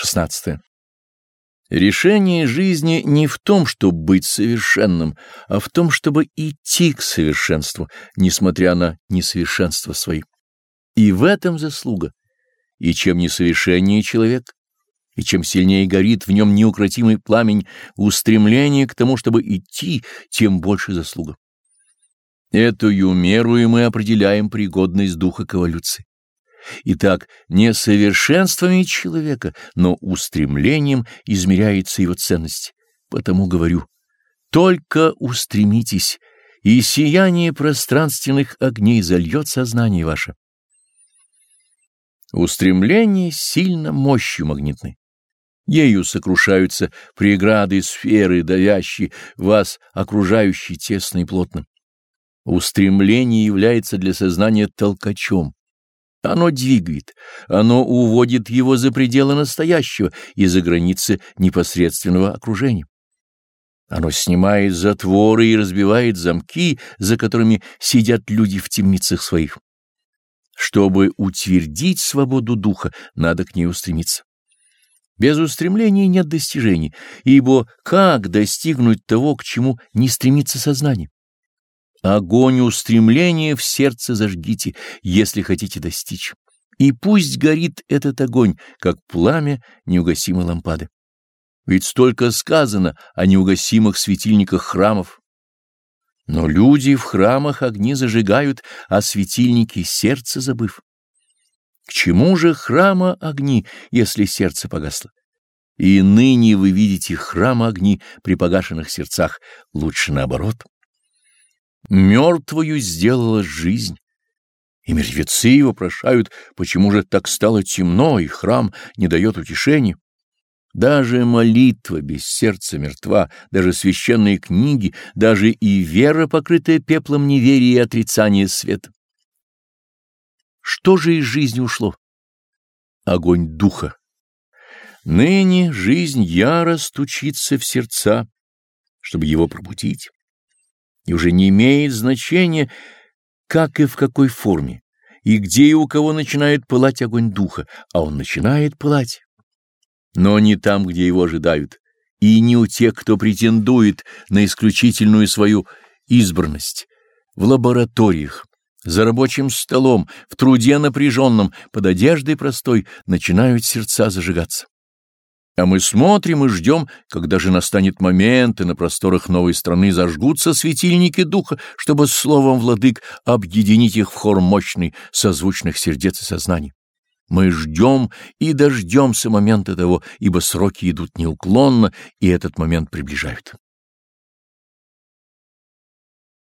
16. Решение жизни не в том, чтобы быть совершенным, а в том, чтобы идти к совершенству, несмотря на несовершенство свои. И в этом заслуга. И чем несовершеннее человек, и чем сильнее горит в нем неукротимый пламень устремления к тому, чтобы идти, тем больше заслуга. Эту меру и мы определяем пригодность духа к эволюции. Итак, не совершенствами человека, но устремлением измеряется его ценность. Потому говорю, только устремитесь, и сияние пространственных огней зальет сознание ваше. Устремление сильно мощью магнитной. Ею сокрушаются преграды сферы, давящие вас, окружающие тесно и плотно. Устремление является для сознания толкачом. Оно двигает, оно уводит его за пределы настоящего и за границы непосредственного окружения. Оно снимает затворы и разбивает замки, за которыми сидят люди в темницах своих. Чтобы утвердить свободу духа, надо к ней устремиться. Без устремления нет достижений, ибо как достигнуть того, к чему не стремится сознание? Огонь устремления в сердце зажгите, если хотите достичь. И пусть горит этот огонь, как пламя неугасимой лампады. Ведь столько сказано о неугасимых светильниках храмов. Но люди в храмах огни зажигают, а светильники сердце забыв. К чему же храма огни, если сердце погасло? И ныне вы видите храма огни при погашенных сердцах, лучше наоборот. Мертвую сделала жизнь. И мертвецы его прошают, почему же так стало темно, и храм не дает утешения. Даже молитва без сердца мертва, даже священные книги, даже и вера, покрытая пеплом неверия и отрицания света. Что же из жизни ушло? Огонь духа. Ныне жизнь яро стучится в сердца, чтобы его пробудить и уже не имеет значения, как и в какой форме, и где и у кого начинает пылать огонь духа, а он начинает пылать. Но не там, где его ожидают, и не у тех, кто претендует на исключительную свою избранность, в лабораториях, за рабочим столом, в труде напряженном, под одеждой простой начинают сердца зажигаться. А мы смотрим и ждем, когда же настанет момент, и на просторах новой страны зажгутся светильники духа, чтобы словом владык объединить их в хор мощный, созвучных сердец и сознаний. Мы ждем и дождемся момента того, ибо сроки идут неуклонно, и этот момент приближают.